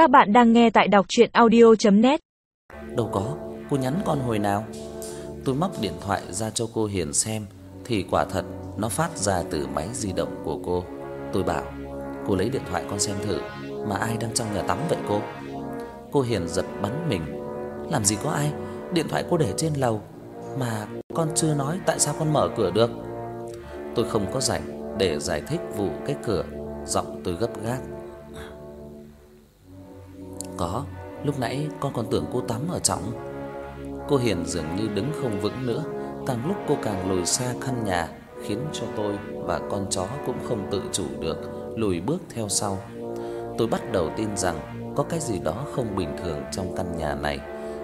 Các bạn đang nghe tại đọc audio net Đâu có, cô nhắn con hồi nào? Tôi móc điện thoại ra cho cô Hiền xem thì quả thật nó phát ra từ máy di động của cô. Tôi bảo, cô lấy điện thoại con xem thử, mà ai đang trong nhà tắm vậy cô? Cô Hiền giật bắn mình. Làm gì có ai, điện thoại cô để trên lầu mà con chưa nói tại sao con mở cửa được. Tôi không có rảnh để giải thích vụ cái cửa, giọng tôi gấp gáp. Có, lúc nãy con còn tưởng cô tắm ở trong. Cô Hiền dường như đứng không vững nữa, càng lúc cô càng lùi xa căn nhà, khiến cho tôi và con chó cũng không tự chủ được lùi bước theo sau. Tôi bắt đầu tin rằng có cái gì đó không bình thường trong căn nhà này.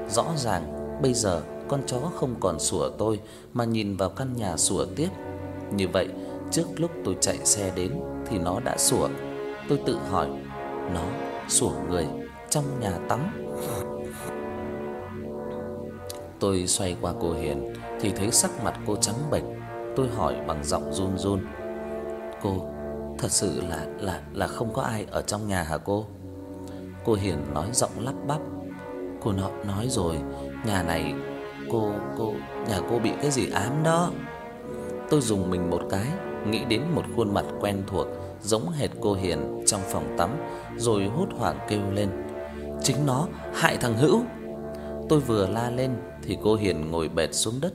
Rõ ràng bây giờ con chó không còn sủa tôi mà nhìn vào căn nhà sủa tiếp. Như vậy, trước lúc tôi chạy xe đến thì nó đã sủa. Tôi tự hỏi, nó sủa người trong nhà tắm. Tôi xoay qua cô Hiền thì thấy sắc mặt cô trắng bệch. Tôi hỏi bằng giọng run run: "Cô, thật sự là là là không có ai ở trong nhà hả cô?" Cô Hiền nói giọng lắp bắp: "Cô nó nói rồi, nhà này cô cô nhà cô bị cái gì ám đó." Tôi dùng mình một cái, nghĩ đến một khuôn mặt quen thuộc giống hệt cô Hiền trong phòng tắm, rồi hốt hoảng kêu lên: "Chính nó hại thằng Hữu!" Tôi vừa la lên thì cô Hiền ngồi bệt xuống đất.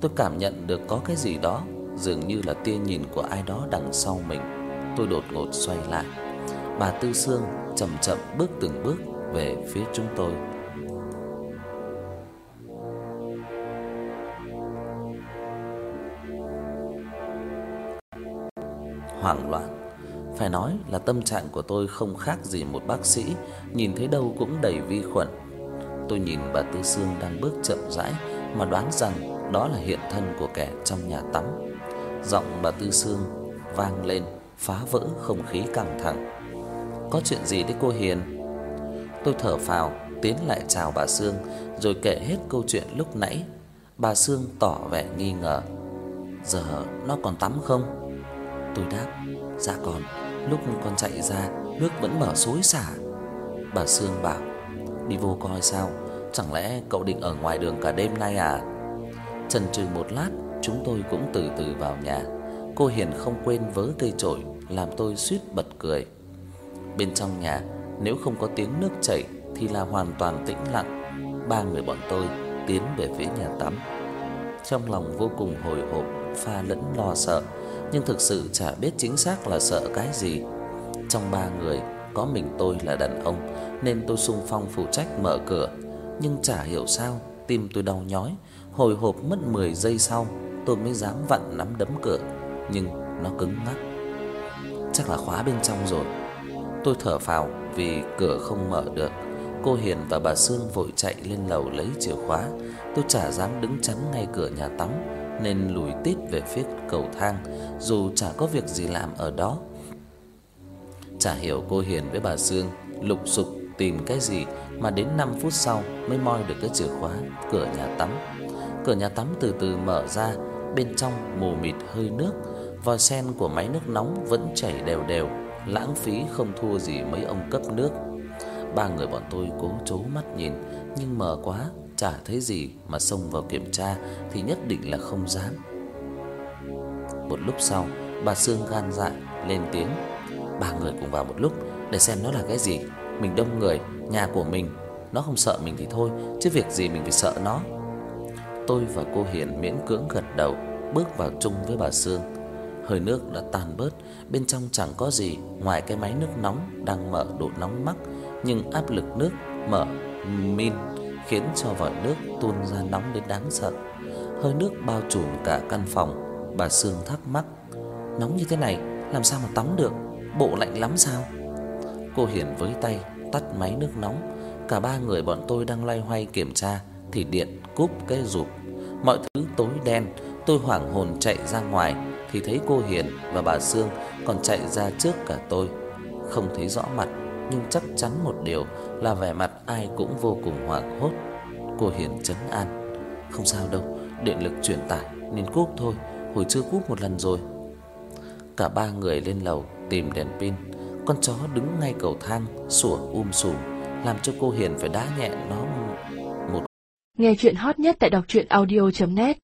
Tôi cảm nhận được có cái gì đó, dường như là tia nhìn của ai đó đằng sau mình. Tôi đột ngột xoay lại. Bà Tư Sương chậm chậm bước từng bước về phía chúng tôi. Hoảng loạn phải nói là tâm trạng của tôi không khác gì một bác sĩ nhìn thấy đâu cũng đầy vi khuẩn. Tôi nhìn bà Tư Sương đang bước chậm rãi mà đoán rằng đó là hiện thân của kẻ trong nhà tắm. Giọng bà Tư Sương vang lên phá vỡ không khí căng thẳng. "Có chuyện gì đấy cô Hiền?" Tôi thở phào, tiến lại chào bà Sương rồi kể hết câu chuyện lúc nãy. Bà Sương tỏ vẻ nghi ngờ. "Giờ nó còn tắm không?" Tôi đáp: "Dạ còn, lúc con chạy ra, nước vẫn mở xối xả." Bà Sương bảo: "Đi vô coi sao, chẳng lẽ cậu định ở ngoài đường cả đêm nay à?" Chần chừ một lát, chúng tôi cũng từ từ vào nhà. Cô Hiền không quên vớ cây chổi làm tôi suýt bật cười. Bên trong nhà, nếu không có tiếng nước chảy thì là hoàn toàn tĩnh lặng. Ba người bọn tôi tiến về phía nhà tắm. Trong lòng vô cùng hồi hộp, pha lẫn lo sợ, nhưng thực sự chả biết chính xác là sợ cái gì. Trong ba người, có mình tôi là đàn ông nên tôi xung phong phụ trách mở cửa, nhưng chả hiểu sao tim tôi đau nhói, hồi hộp mất 10 giây sau tôi mới dám vặn nắm đấm cửa, nhưng nó cứng ngắc. Chắc là khóa bên trong rồi. Tôi thở phào vì cửa không mở được. Cô Hiền và bà Sương vội chạy lên lầu lấy chìa khóa. Tôi chả dám đứng chắn ngay cửa nhà tắm nên lùi tít về phía cầu thang, dù chả có việc gì làm ở đó. Chả hiểu cô Hiền với bà Dương lục sục tìm cái gì mà đến 5 phút sau mới moi được cái chìa khóa cửa nhà tắm. Cửa nhà tắm từ từ mở ra, bên trong mù mịt hơi nước, vòi sen của máy nước nóng vẫn chảy đều đều, lãng phí không thua gì mấy ông cấp nước. Ba người bọn tôi cố trố mắt nhìn, nhưng mờ quá, chả thấy gì mà xông vào kiểm tra thì nhất định là không dám. Một lúc sau, bà Sương gan dạ lên tiếng, ba người cùng vào một lúc để xem nó là cái gì. Mình đông người, nhà của mình, nó không sợ mình thì thôi, chứ việc gì mình phải sợ nó. Tôi và cô Hiền miễn cưỡng gật đầu, bước vào chung với bà Sương. Hơi nước đã tan bớt, bên trong chẳng có gì ngoài cái máy nước nóng đang mở độ nóng mắc, nhưng áp lực nước mở min khiến cho vòi nước tuôn ra nóng đến đáng sợ. Hơi nước bao trùm cả căn phòng, bà Sương thắc mắc: "Nóng như thế này làm sao mà tắm được? Bộ lạnh lắm sao?" Cô Hiền với tay tắt máy nước nóng, cả ba người bọn tôi đang loay hoay kiểm tra thì điện cúp cái rụp. Mọi thứ tối đen, tôi hoảng hồn chạy ra ngoài thì thấy cô Hiền và bà Sương còn chạy ra trước cả tôi. Không thấy rõ mặt, nhưng chắc chắn một điều là vẻ mặt ai cũng vô cùng hoảng hốt. Cô Hiền trấn an: "Không sao đâu, điện lực truyền tải nên cúp thôi, hồi trưa cúp một lần rồi." Cả ba người lên lầu tìm đèn pin. Con chó đứng ngay cầu thang sủa um sùm, làm cho cô Hiền phải đá nhẹ nó một Nghe truyện hot nhất tại đọc truyện audio net